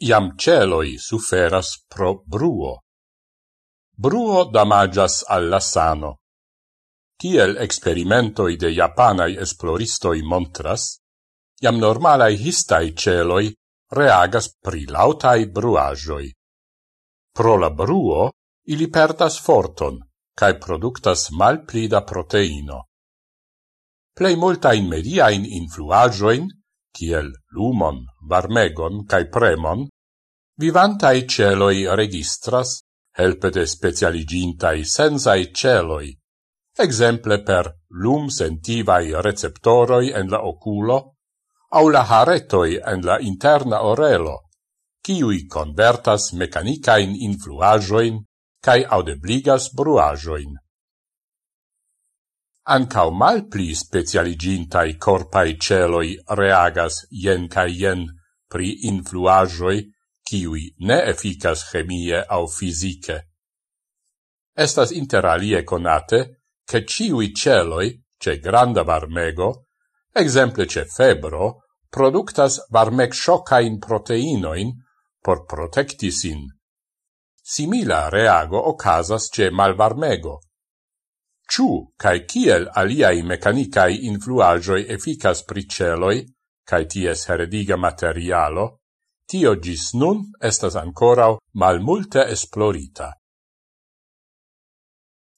iam celoi suferas pro bruo. Bruo damagas alla sano. Tiel experimentoi de japanai esploristoi montras, iam normalai histai celoi reagas pri lautai bruajoi. Pro la bruo ili perdas forton, cae productas malplida proteino. Plei multain mediain influagioin kiel lumon, varmegon cae premon, vivantai celoi registras helpe de specialigintai sensai celoi, exemple per lum sentivai receptoroi en la oculo, au la haretoi en la interna orelo, kiui convertas mecanicain influajoin cae audebligas bruajoin ancau malpli specialigintai corpai celoi reagas jen ca jen pri influajoi kiui ne efficas chemie au fisice. Estas interalie conate che ciui celoi, ce granda varmego, exemple ce febro, productas varmec shocain proteinoin por protectisin. Simila reago ocasas ce malvarmego, Ciu cae kiel aliai mecanicai influagioi efficas priceloi, cae ties herediga materialo, tio gis nun estas ancorau malmulte esplorita.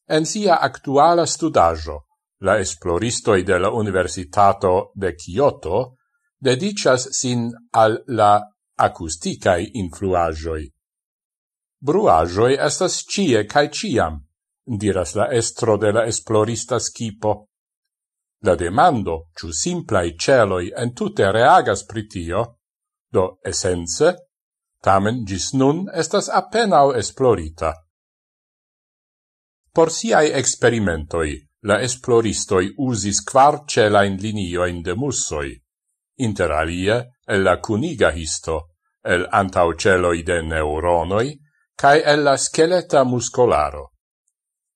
En sia actuala studajo, la esploristoi de la Universitato de Kyoto dedicas sin al la acusticae influajoi. Bruajoi estas cie cae ciam, diras la estro de la esplorista skipo. La demando, ciu simplai celoi entute reagas pritio, do essence, tamen gis nun estas appenao esplorita. Por siai experimentoi, la esploristoi usis quar celain linioin de mussoi, inter alie el la cuniga histo, el antauceloi de neuronoi, cae el la scheleta muscolaro.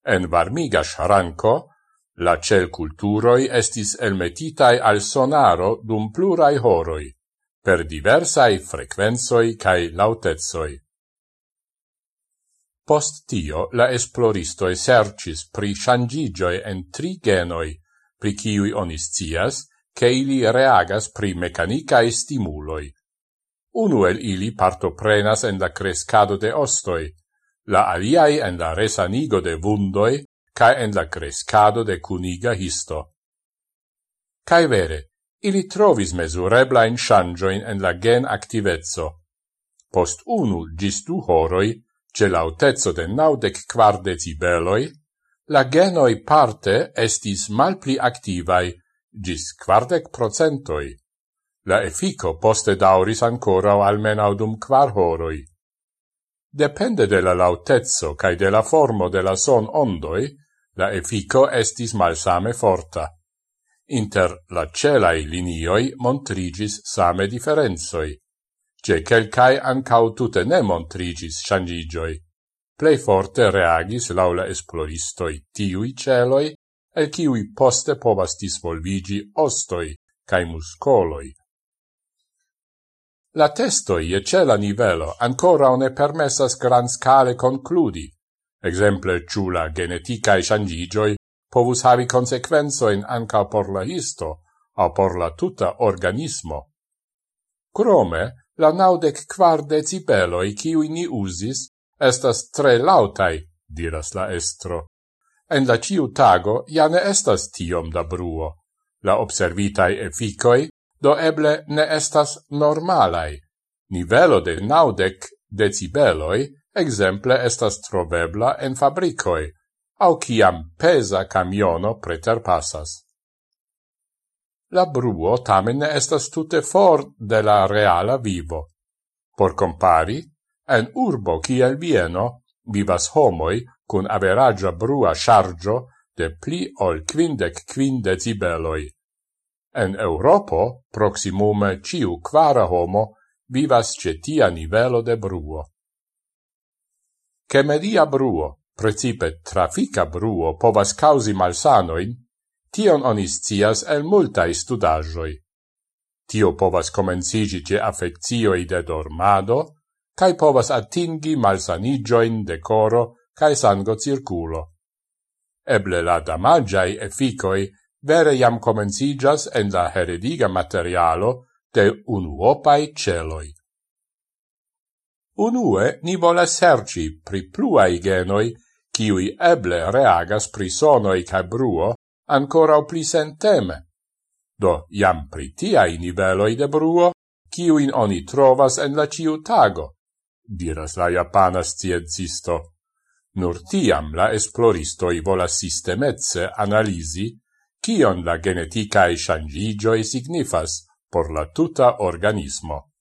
En varmiga sharanco, la cel culturoi estis elmetitai al sonaro dum plurai horoi, per diversai frequenzoi cae lautezoi. Post tio la esploristo esercis pri shangigioi en tri genoi, pri ciui oniscias, che ili reagas pri mecanicae stimuloi. Unuel ili partoprenas en la crescado de ostoi, la aliai en la resanigo de vundoi cae en la crescado de cuniga histo. Cae vere, ili trovis mesureblain shangioin en la gen activezzo. Post unu gis du horoi, ce lautezzo de naudec quar decibeloi, la genoi parte estis malpli activai, gis quardec procentoi. La effico poste dauris ancora almenaudum quar horoi. Depende de la lautezzo cae de la formo de la son ondoi, la effico estis malsame forta. Inter la celai linioi montrigis same differenzoi. Ce quelcae ancau tute ne montrigis changigioi. Plei forte reagis laula esploristoi tiui celoi, el ciui poste povas disvolvigi ostoi cae muscoloi. La testoi e ce la nivelo ancora one permessas gran scale concludi. Exemple, ciù la geneticae shangigioi povus havi consequenzoin anca por la histo, o por la tuta organismo. Crome, la naudec quar decibeloi ciui ni usis estas tre lautai, diras la estro. En la ciu tago ja ne estas tiom da bruo. La observitai efficoi do eble ne estas normalai. Nivelo de naudec decibeloi exemple estas trovebla en fabricoi, au ciam pesa camiono preterpassas. La bruo tamen estas tute for de la reala vivo. Por compari, en urbo kiel Vieno vivas homoi cun averagia brua chargio de pli ol quindec quin decibeloi. En Europo, proximume ciu quara homo vivas cetia nivelo de bruo. Che media bruo, precipe trafica bruo, povas causi malsanoin, tion oniscias el multae studagioi. Tio povas comencigi ce affeccioi de dormado, cae povas atingi malsanigioin de coro cae sango circulo. Eble la damagiai efficoi vere jam comencigas en la herediga materialo de unuopai celoi. Unue ni vola serci pri pluai genoi, kiui eble reagas pri sonoi ca bruo ancora pli senteme. Do jam pri tiai niveloi de bruo, kiuin oni trovas en la ciu tago, diras la japana scienzisto. Nur tiam la esploristoi vola sistemezze analisi kion la geneticae shangigioi signifas por la tuta organismo?